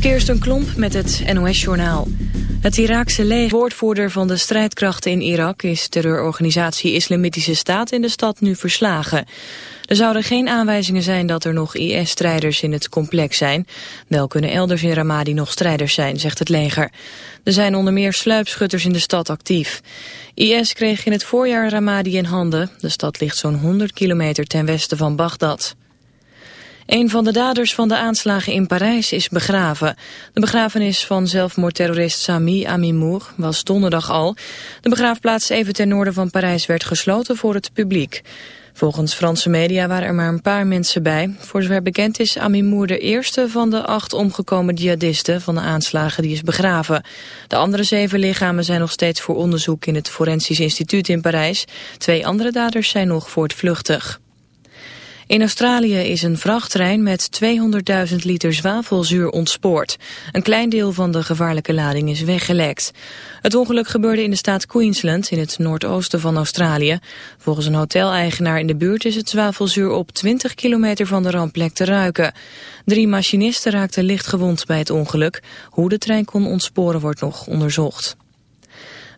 Kirsten Klomp met het NOS-journaal. Het Iraakse leger, woordvoerder van de strijdkrachten in Irak... is terreurorganisatie Islamitische Staat in de stad nu verslagen. Er zouden geen aanwijzingen zijn dat er nog IS-strijders in het complex zijn. Wel kunnen elders in Ramadi nog strijders zijn, zegt het leger. Er zijn onder meer sluipschutters in de stad actief. IS kreeg in het voorjaar Ramadi in handen. De stad ligt zo'n 100 kilometer ten westen van Bagdad. Een van de daders van de aanslagen in Parijs is begraven. De begrafenis van zelfmoordterrorist Sami Amimour was donderdag al. De begraafplaats even ten noorden van Parijs werd gesloten voor het publiek. Volgens Franse media waren er maar een paar mensen bij. Voor zover bekend is Amimour de eerste van de acht omgekomen jihadisten van de aanslagen die is begraven. De andere zeven lichamen zijn nog steeds voor onderzoek in het Forensisch Instituut in Parijs. Twee andere daders zijn nog voortvluchtig. In Australië is een vrachttrein met 200.000 liter zwavelzuur ontspoord. Een klein deel van de gevaarlijke lading is weggelekt. Het ongeluk gebeurde in de staat Queensland, in het noordoosten van Australië. Volgens een hoteleigenaar in de buurt is het zwavelzuur op 20 kilometer van de rampplek te ruiken. Drie machinisten raakten licht gewond bij het ongeluk. Hoe de trein kon ontsporen wordt nog onderzocht.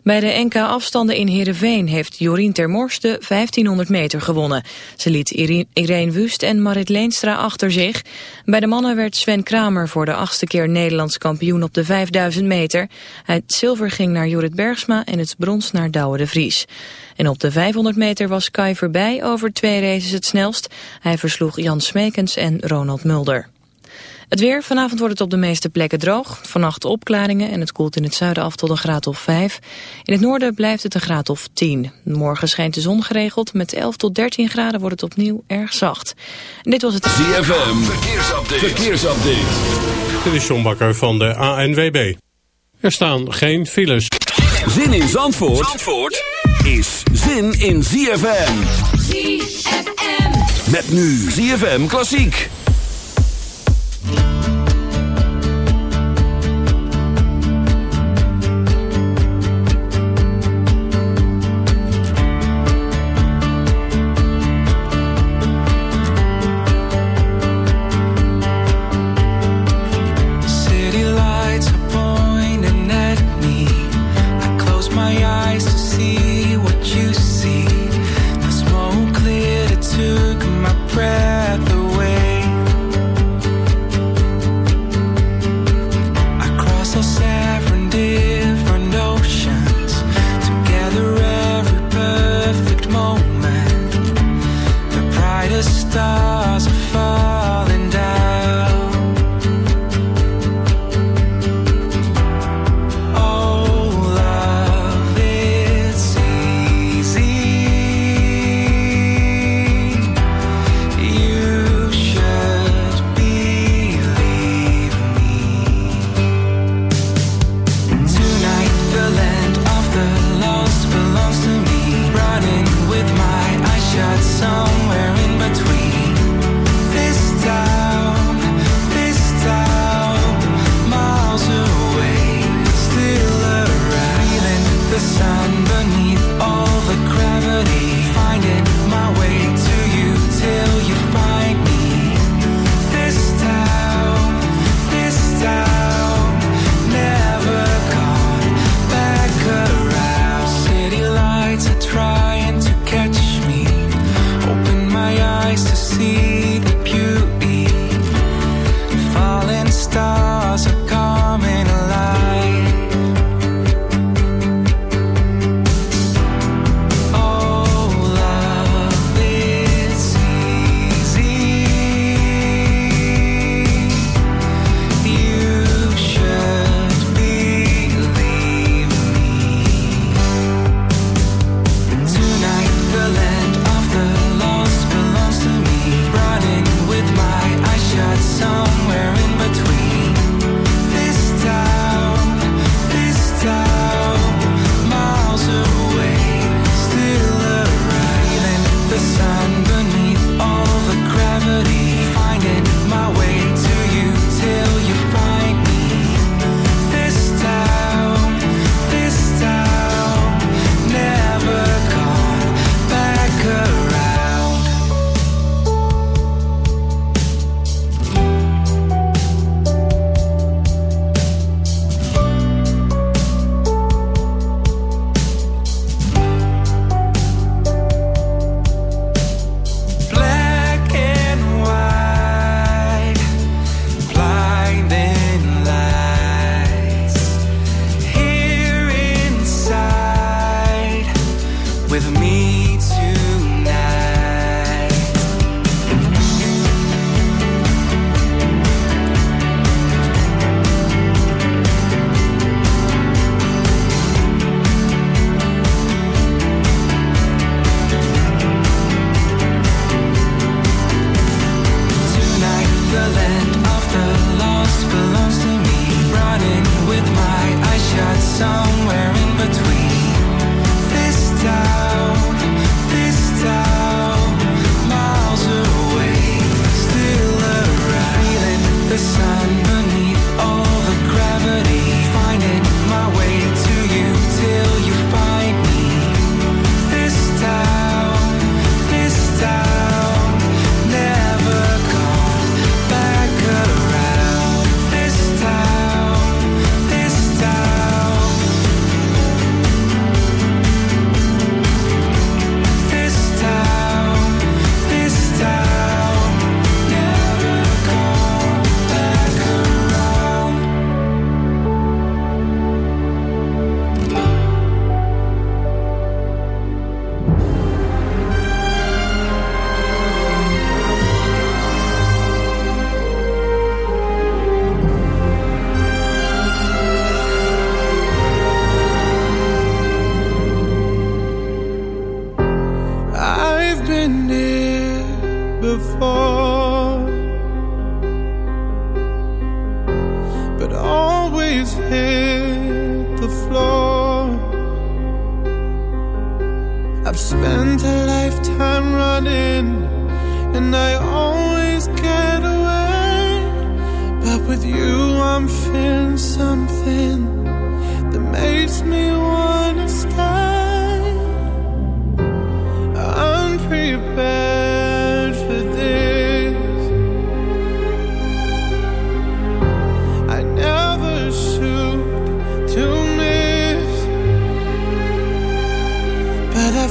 Bij de NK-afstanden in Heerenveen heeft Jorien Termors de 1500 meter gewonnen. Ze liet Irene Wust en Marit Leenstra achter zich. Bij de mannen werd Sven Kramer voor de achtste keer Nederlands kampioen op de 5000 meter. Het zilver ging naar Jorrit Bergsma en het brons naar Douwe de Vries. En op de 500 meter was Kai voorbij over twee races het snelst. Hij versloeg Jan Smekens en Ronald Mulder. Het weer, vanavond wordt het op de meeste plekken droog. Vannacht opklaringen en het koelt in het zuiden af tot een graad of 5. In het noorden blijft het een graad of 10. Morgen schijnt de zon geregeld. Met 11 tot 13 graden wordt het opnieuw erg zacht. En dit was het... ZFM, verkeersupdate. verkeersupdate. Dit is John Bakker van de ANWB. Er staan geen files. Zin in Zandvoort, Zandvoort is zin in ZFM. ZFM. Met nu ZFM Klassiek. Bye.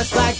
just like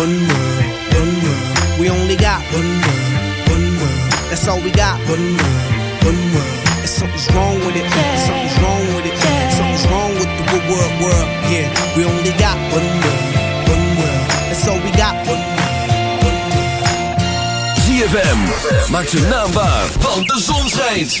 One world, one world. We only got one world, one world. That's all we got. One world, one world. And something's wrong with it. Something's wrong with it. Something's wrong with the wo- world, world. Yeah, we only got one world, one world. That's all we got. One world, one world. ZFM. Maak zijn naam waar, want de zon schijnt.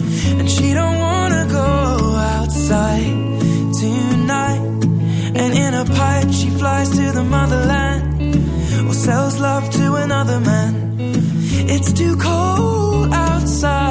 another man. It's too cold outside